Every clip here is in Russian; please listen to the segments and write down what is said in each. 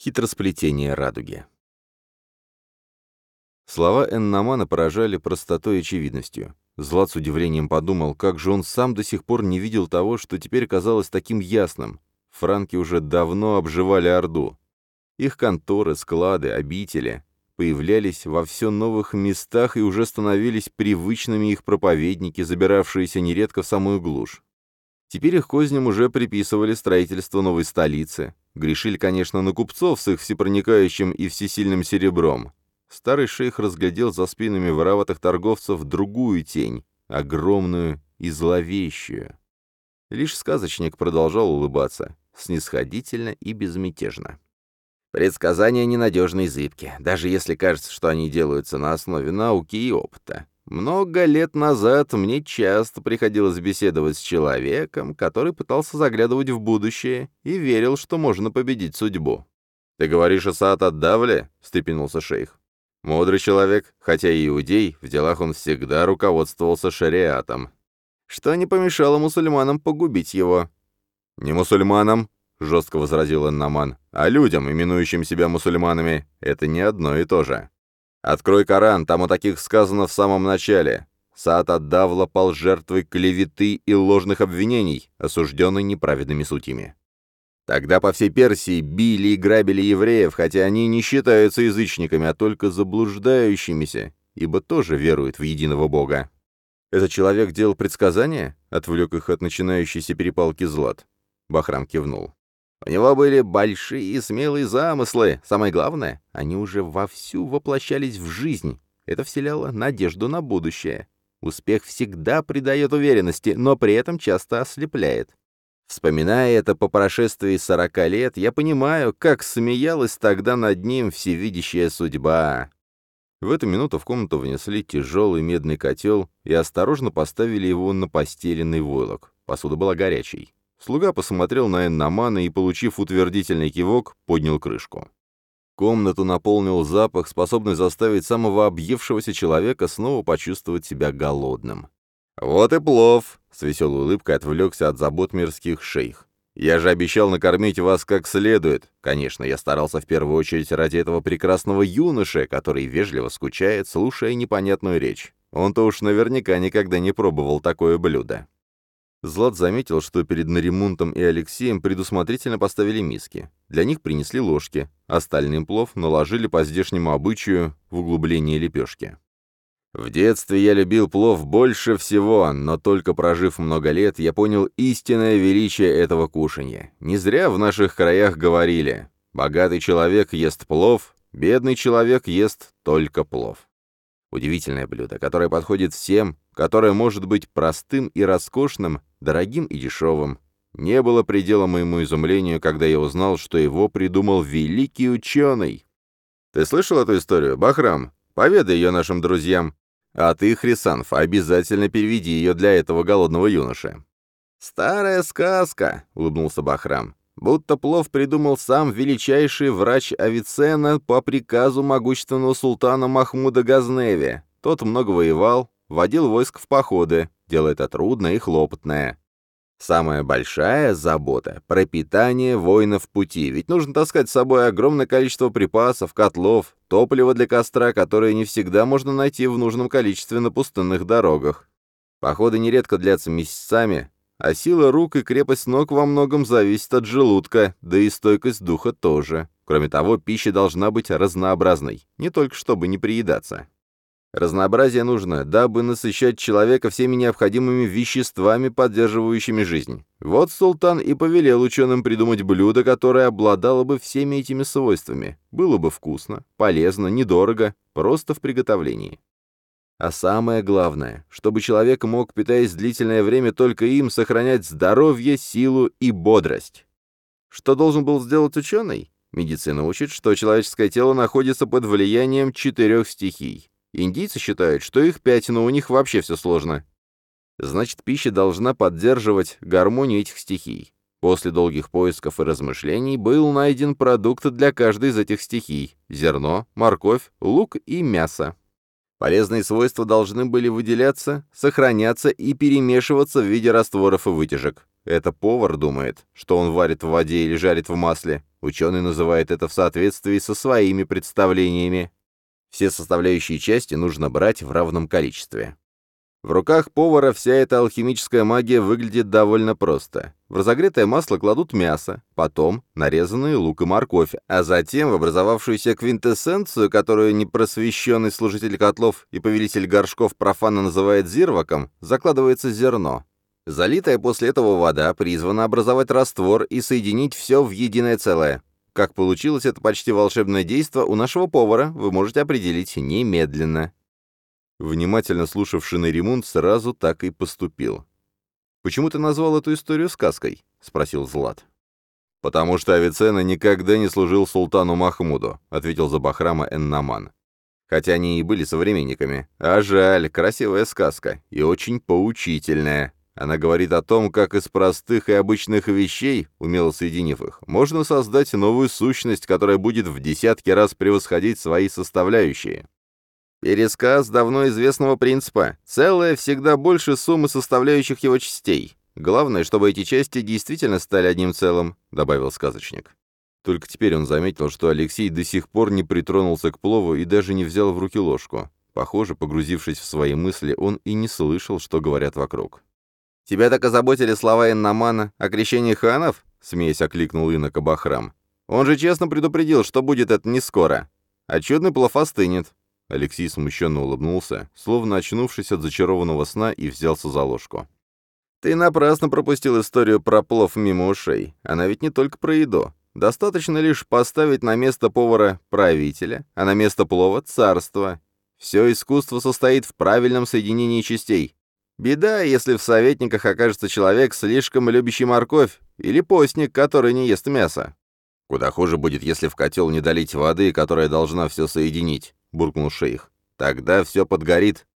Хитросплетение радуги. Слова Эннамана поражали простотой и очевидностью. Злат с удивлением подумал, как же он сам до сих пор не видел того, что теперь казалось таким ясным. Франки уже давно обживали Орду. Их конторы, склады, обители появлялись во все новых местах и уже становились привычными их проповедники, забиравшиеся нередко в самую глушь. Теперь их козням уже приписывали строительство новой столицы, Грешили, конечно, на купцов с их всепроникающим и всесильным серебром. Старый шейх разглядел за спинами вороватых торговцев другую тень, огромную и зловещую. Лишь сказочник продолжал улыбаться, снисходительно и безмятежно. Предсказания ненадежны и зыбки, даже если кажется, что они делаются на основе науки и опыта. Много лет назад мне часто приходилось беседовать с человеком, который пытался заглядывать в будущее и верил, что можно победить судьбу. «Ты говоришь о Саат Аддавле?» — встрепенулся шейх. «Мудрый человек, хотя и иудей, в делах он всегда руководствовался шариатом. Что не помешало мусульманам погубить его?» «Не мусульманам», — жестко возразил Эннаман, «а людям, именующим себя мусульманами, это не одно и то же». Открой Коран, там о таких сказано в самом начале. Саат Аддавла пал жертвой клеветы и ложных обвинений, осужденный неправедными судьями. Тогда по всей Персии били и грабили евреев, хотя они не считаются язычниками, а только заблуждающимися, ибо тоже веруют в единого Бога. «Этот человек делал предсказания?» — отвлек их от начинающейся перепалки Злат. Бахрам кивнул. У него были большие и смелые замыслы. Самое главное, они уже вовсю воплощались в жизнь. Это вселяло надежду на будущее. Успех всегда придает уверенности, но при этом часто ослепляет. Вспоминая это по прошествии сорока лет, я понимаю, как смеялась тогда над ним всевидящая судьба. В эту минуту в комнату внесли тяжелый медный котел и осторожно поставили его на постеленный войлок. Посуда была горячей. Слуга посмотрел на Эннамана и, получив утвердительный кивок, поднял крышку. Комнату наполнил запах, способный заставить самого объевшегося человека снова почувствовать себя голодным. «Вот и плов!» — с веселой улыбкой отвлекся от забот мирских шейх. «Я же обещал накормить вас как следует. Конечно, я старался в первую очередь ради этого прекрасного юноши, который вежливо скучает, слушая непонятную речь. Он-то уж наверняка никогда не пробовал такое блюдо». Злат заметил, что перед Наримунтом и Алексеем предусмотрительно поставили миски. Для них принесли ложки, остальным плов наложили по здешнему обычаю в углубление лепешки. В детстве я любил плов больше всего, но только прожив много лет, я понял истинное величие этого кушанья. Не зря в наших краях говорили «богатый человек ест плов, бедный человек ест только плов». Удивительное блюдо, которое подходит всем, которое может быть простым и роскошным, дорогим и дешевым. Не было предела моему изумлению, когда я узнал, что его придумал великий ученый. Ты слышал эту историю, Бахрам? Поведай ее нашим друзьям. А ты, Хрисанф, обязательно переведи ее для этого голодного юноши. «Старая сказка», — улыбнулся Бахрам. «Будто плов придумал сам величайший врач Авиценна по приказу могущественного султана Махмуда Газневи. Тот много воевал, водил войск в походы, дело это трудное и хлопотное. Самая большая забота — пропитание воинов пути, ведь нужно таскать с собой огромное количество припасов, котлов, топлива для костра, которое не всегда можно найти в нужном количестве на пустынных дорогах. Походы нередко длятся месяцами, а сила рук и крепость ног во многом зависит от желудка, да и стойкость духа тоже. Кроме того, пища должна быть разнообразной, не только чтобы не приедаться. Разнообразие нужно, дабы насыщать человека всеми необходимыми веществами, поддерживающими жизнь. Вот султан и повелел ученым придумать блюдо, которое обладало бы всеми этими свойствами. Было бы вкусно, полезно, недорого, просто в приготовлении. А самое главное, чтобы человек мог, питаясь длительное время только им, сохранять здоровье, силу и бодрость. Что должен был сделать ученый? Медицина учит, что человеческое тело находится под влиянием четырех стихий Индийцы считают, что их пять, но у них вообще все сложно. Значит, пища должна поддерживать гармонию этих стихий. После долгих поисков и размышлений был найден продукт для каждой из этих стихий – зерно, морковь, лук и мясо. Полезные свойства должны были выделяться, сохраняться и перемешиваться в виде растворов и вытяжек. Это повар думает, что он варит в воде или жарит в масле. Ученый называет это в соответствии со своими представлениями. Все составляющие части нужно брать в равном количестве. В руках повара вся эта алхимическая магия выглядит довольно просто. В разогретое масло кладут мясо, потом нарезанные лук и морковь, а затем в образовавшуюся квинтэссенцию, которую непросвещенный служитель котлов и повелитель горшков профана называет зирваком, закладывается зерно. Залитая после этого вода призвана образовать раствор и соединить все в единое целое. Как получилось это почти волшебное действо у нашего повара, вы можете определить немедленно. Внимательно слушавший Неримунд сразу так и поступил. «Почему ты назвал эту историю сказкой?» — спросил Злат. «Потому что Авиценна никогда не служил султану Махмуду», — ответил за Бахрама Эннаман. «Хотя они и были современниками. А жаль, красивая сказка и очень поучительная. Она говорит о том, как из простых и обычных вещей, умело соединив их, можно создать новую сущность, которая будет в десятки раз превосходить свои составляющие. Пересказ давно известного принципа. Целое всегда больше суммы составляющих его частей. Главное, чтобы эти части действительно стали одним целым», — добавил сказочник. Только теперь он заметил, что Алексей до сих пор не притронулся к плову и даже не взял в руки ложку. Похоже, погрузившись в свои мысли, он и не слышал, что говорят вокруг. «Тебя так озаботили слова Иннамана о крещении ханов?» — смеясь окликнул инок Абахрам. «Он же честно предупредил, что будет это не скоро. А чудный плов остынет. Алексей смущенно улыбнулся, словно очнувшись от зачарованного сна, и взялся за ложку. «Ты напрасно пропустил историю про плов мимо ушей. Она ведь не только про еду. Достаточно лишь поставить на место повара правителя, а на место плова — царство. Все искусство состоит в правильном соединении частей. Беда, если в советниках окажется человек, слишком любящий морковь, или постник, который не ест мясо. Куда хуже будет, если в котел не долить воды, которая должна все соединить. — буркнул шейх. «Тогда все подгорит».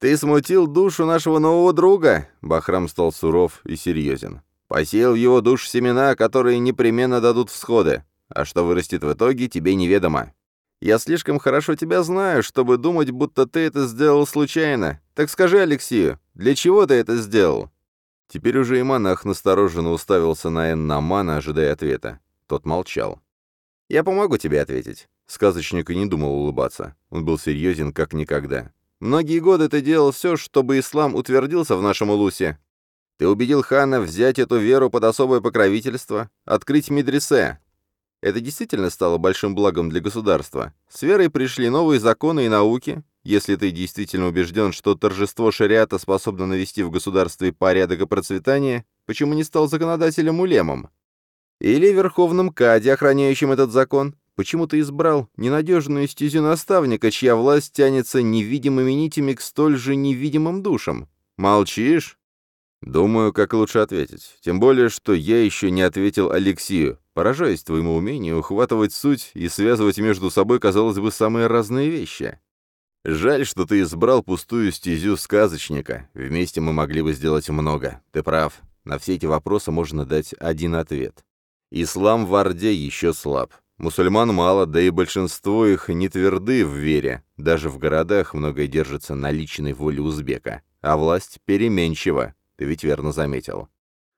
«Ты смутил душу нашего нового друга!» Бахрам стал суров и серьезен. «Посеял в его душ семена, которые непременно дадут всходы. А что вырастет в итоге, тебе неведомо. Я слишком хорошо тебя знаю, чтобы думать, будто ты это сделал случайно. Так скажи Алексею, для чего ты это сделал?» Теперь уже и монах настороженно уставился на Эннамана, ожидая ответа. Тот молчал. «Я помогу тебе ответить. Сказочник и не думал улыбаться. Он был серьезен как никогда. «Многие годы ты делал все, чтобы ислам утвердился в нашем Улусе. Ты убедил хана взять эту веру под особое покровительство, открыть медресе. Это действительно стало большим благом для государства. С верой пришли новые законы и науки. Если ты действительно убежден, что торжество шариата способно навести в государстве порядок и процветание, почему не стал законодателем улемом? Или верховным кади, охраняющим этот закон? Почему ты избрал ненадежную стезю наставника, чья власть тянется невидимыми нитями к столь же невидимым душам? Молчишь? Думаю, как лучше ответить. Тем более, что я еще не ответил Алексею, поражаясь твоему умению ухватывать суть и связывать между собой, казалось бы, самые разные вещи. Жаль, что ты избрал пустую стезю сказочника. Вместе мы могли бы сделать много. Ты прав. На все эти вопросы можно дать один ответ. Ислам в Орде еще слаб. Мусульман мало, да и большинство их не тверды в вере. Даже в городах многое держится на личной воле узбека. А власть переменчива, ты ведь верно заметил.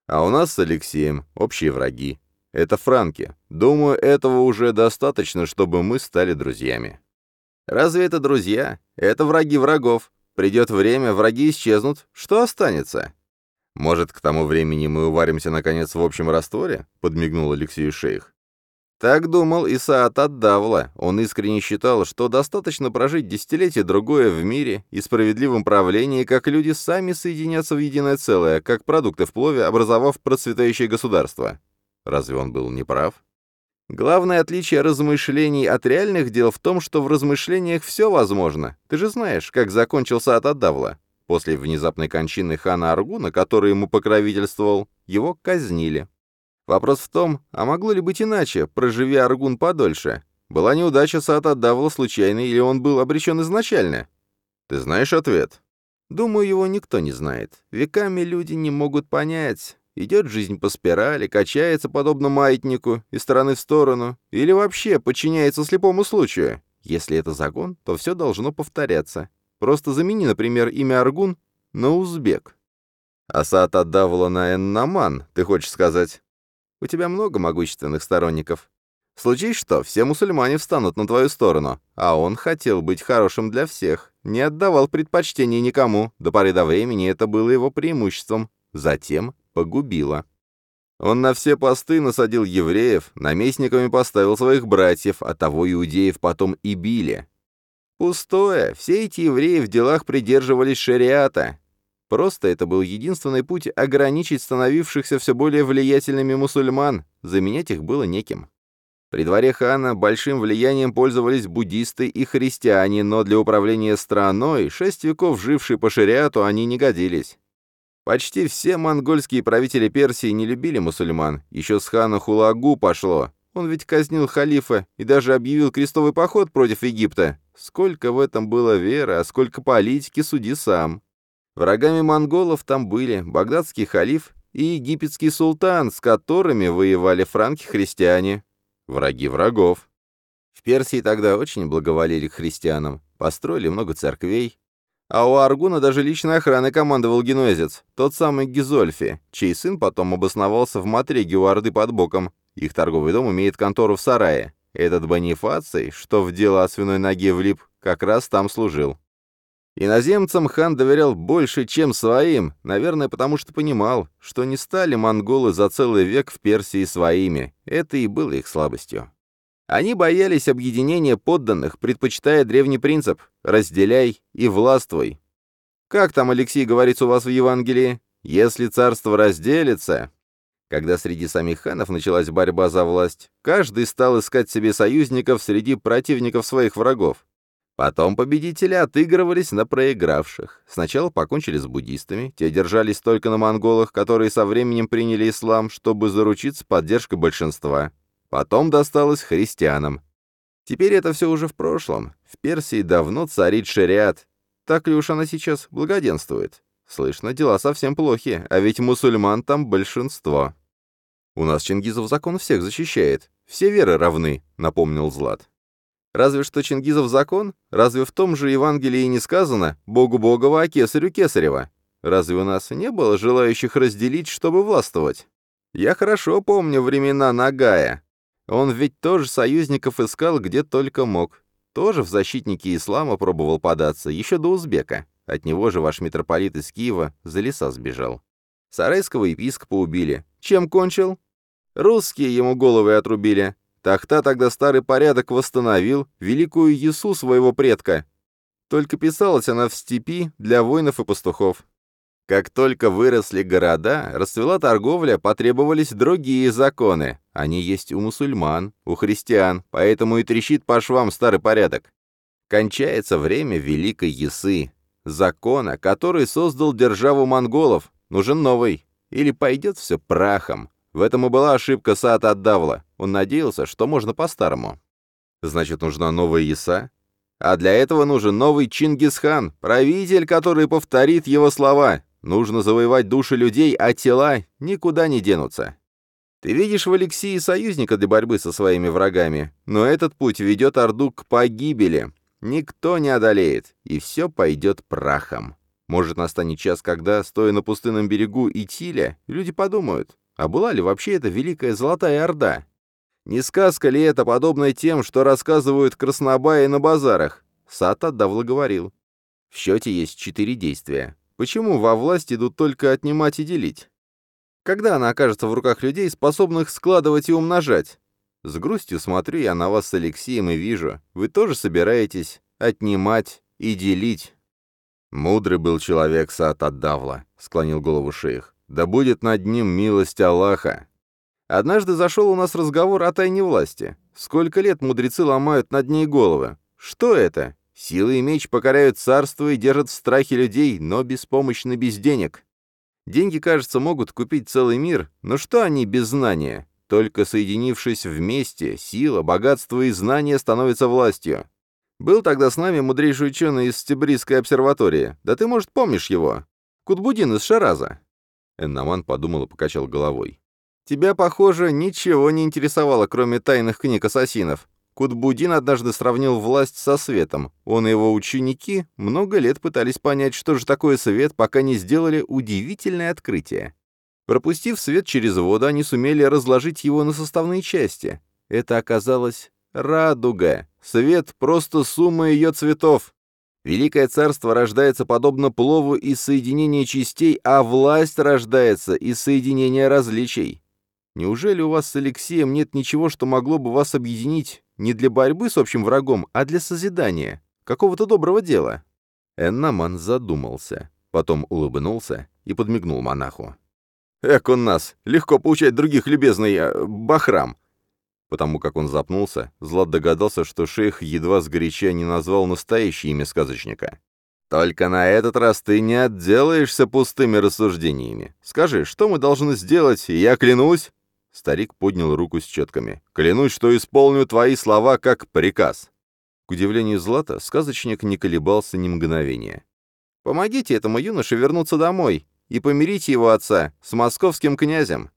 А у нас с Алексеем общие враги. Это франки. Думаю, этого уже достаточно, чтобы мы стали друзьями. Разве это друзья? Это враги врагов. Придет время, враги исчезнут. Что останется? Может, к тому времени мы уваримся, наконец, в общем растворе? Подмигнул Алексею шейх. Так думал Исаат Аддавла. Он искренне считал, что достаточно прожить десятилетие другое в мире и справедливом правлении, как люди сами соединятся в единое целое, как продукты в плове, образовав процветающее государство. Разве он был неправ? Главное отличие размышлений от реальных дел в том, что в размышлениях все возможно. Ты же знаешь, как закончился от Аддавла. После внезапной кончины хана Аргуна, который ему покровительствовал, его казнили. Вопрос в том, а могло ли быть иначе, проживи Аргун подольше? Была неудача Саата Давла случайной, или он был обречен изначально? Ты знаешь ответ? Думаю, его никто не знает. Веками люди не могут понять, идет жизнь по спирали, качается подобно маятнику из стороны в сторону, или вообще подчиняется слепому случаю. Если это загон, то все должно повторяться. Просто замени, например, имя Аргун на узбек. Асад отдавала на Эннаман, ты хочешь сказать? У тебя много могущественных сторонников. Случись что, все мусульмане встанут на твою сторону, а он хотел быть хорошим для всех, не отдавал предпочтений никому, до поры до времени это было его преимуществом, затем погубило. Он на все посты насадил евреев, наместниками поставил своих братьев, а того иудеев потом и били. Пустое, все эти евреи в делах придерживались шариата. Просто это был единственный путь ограничить становившихся все более влиятельными мусульман, заменять их было неким. При дворе хана большим влиянием пользовались буддисты и христиане, но для управления страной, шесть веков жившие по шариату, они не годились. Почти все монгольские правители Персии не любили мусульман, еще с хана Хулагу пошло. Он ведь казнил халифа и даже объявил крестовый поход против Египта. Сколько в этом было веры, а сколько политики, суди сам. Врагами монголов там были багдадский халиф и египетский султан, с которыми воевали франки-христиане, враги врагов. В Персии тогда очень благоволили к христианам, построили много церквей. А у Аргуна даже личной охраной командовал генуэзец, тот самый Гизольфи, чей сын потом обосновался в Матреге у Орды под боком. Их торговый дом имеет контору в сарае. Этот Бонифаций, что в дело о свиной ноге влип, как раз там служил. Иноземцам хан доверял больше, чем своим, наверное, потому что понимал, что не стали монголы за целый век в Персии своими. Это и было их слабостью. Они боялись объединения подданных, предпочитая древний принцип «разделяй и властвуй». Как там, Алексей, говорится у вас в Евангелии? «Если царство разделится...» Когда среди самих ханов началась борьба за власть, каждый стал искать себе союзников среди противников своих врагов. Потом победители отыгрывались на проигравших. Сначала покончили с буддистами, те держались только на монголах, которые со временем приняли ислам, чтобы заручиться поддержкой большинства. Потом досталось христианам. Теперь это все уже в прошлом. В Персии давно царит шариат. Так ли уж она сейчас благоденствует? Слышно, дела совсем плохи, а ведь мусульман там большинство. «У нас Чингизов закон всех защищает. Все веры равны», — напомнил Злат. Разве что Чингизов закон? Разве в том же Евангелии не сказано «Богу Богова, а кесарю кесарева»? Разве у нас не было желающих разделить, чтобы властвовать? Я хорошо помню времена Нагая. Он ведь тоже союзников искал где только мог. Тоже в защитники ислама пробовал податься, еще до узбека. От него же ваш митрополит из Киева за леса сбежал. Сарайского епископа убили. Чем кончил? Русские ему головы отрубили. Тахта тогда старый порядок восстановил, великую Ясу своего предка. Только писалась она в степи для воинов и пастухов. Как только выросли города, расцвела торговля, потребовались другие законы. Они есть у мусульман, у христиан, поэтому и трещит по швам старый порядок. Кончается время Великой Ясы, закона, который создал державу монголов. Нужен новый. Или пойдет все прахом. В этом и была ошибка Саат Аддавла. Он надеялся, что можно по-старому. Значит, нужна новая Иса? А для этого нужен новый Чингисхан, правитель, который повторит его слова. Нужно завоевать души людей, а тела никуда не денутся. Ты видишь в Алексее союзника для борьбы со своими врагами, но этот путь ведет Орду к погибели. Никто не одолеет, и все пойдет прахом. Может, настанет час, когда, стоя на пустынном берегу Итиля, люди подумают, а была ли вообще эта Великая Золотая Орда? Не сказка ли это, подобная тем, что рассказывают краснобаи на базарах? Сата давно говорил. В счете есть четыре действия. Почему во власть идут только отнимать и делить? Когда она окажется в руках людей, способных складывать и умножать? С грустью смотрю я на вас с Алексеем и вижу, вы тоже собираетесь отнимать и делить. Мудрый был человек Саат Аддавла, склонил голову шейх. Да будет над ним милость Аллаха. Однажды зашел у нас разговор о тайне власти. Сколько лет мудрецы ломают над ней головы? Что это? Сила и меч покоряют царство и держат в страхе людей, но беспомощны без денег. Деньги, кажется, могут купить целый мир, но что они без знания? Только соединившись вместе, сила, богатство и знания становятся властью. Был тогда с нами мудрейший ученый из Стебрийской обсерватории. Да ты, может, помнишь его? Кутбудин из Шараза. Эннаман подумал и покачал головой. «Тебя, похоже, ничего не интересовало, кроме тайных книг ассасинов. Кутбудин однажды сравнил власть со светом. Он и его ученики много лет пытались понять, что же такое свет, пока не сделали удивительное открытие. Пропустив свет через воду, они сумели разложить его на составные части. Это оказалось радуга. Свет — просто сумма ее цветов. Великое царство рождается подобно плову из соединения частей, а власть рождается из соединения различий. Неужели у вас с Алексеем нет ничего, что могло бы вас объединить не для борьбы с общим врагом, а для созидания, какого-то доброго дела?» Эннаман задумался, потом улыбнулся и подмигнул монаху. «Эк он нас! Легко получать других, любезный э, Бахрам!» Потому как он запнулся, Злат догадался, что шейх едва сгоряча не назвал настоящее имя сказочника. «Только на этот раз ты не отделаешься пустыми рассуждениями. Скажи, что мы должны сделать, и я клянусь...» Старик поднял руку с четками. «Клянусь, что исполню твои слова как приказ». К удивлению Злата, сказочник не колебался ни мгновения. «Помогите этому юноше вернуться домой и помирите его отца с московским князем.